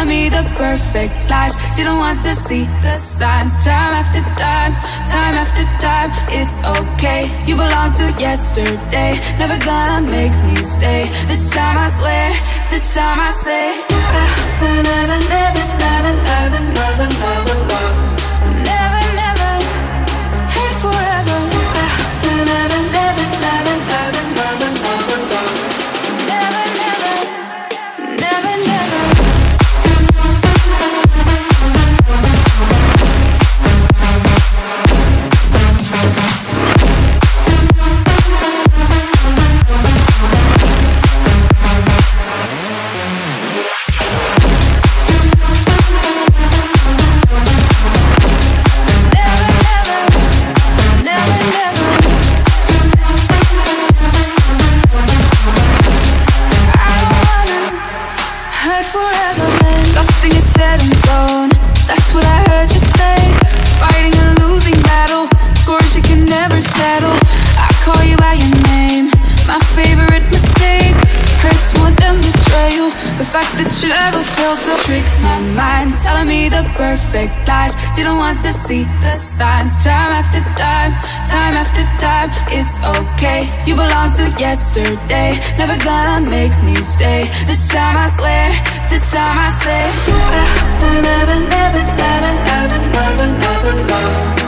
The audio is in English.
telling me the perfect lies. You don't want to see the signs. Time after time, time after time. It's okay, you belong to yesterday. Never gonna make me stay. This time I swear, this time I say, I never, never, never, never, never, never. fact that you ever failed to trick my mind, telling me the perfect lies. Didn't want to see the signs, time after time, time after time. It's okay, you belong to yesterday. Never gonna make me stay. This time I swear, this time I say, I will never, never, never, never, never, never, never love.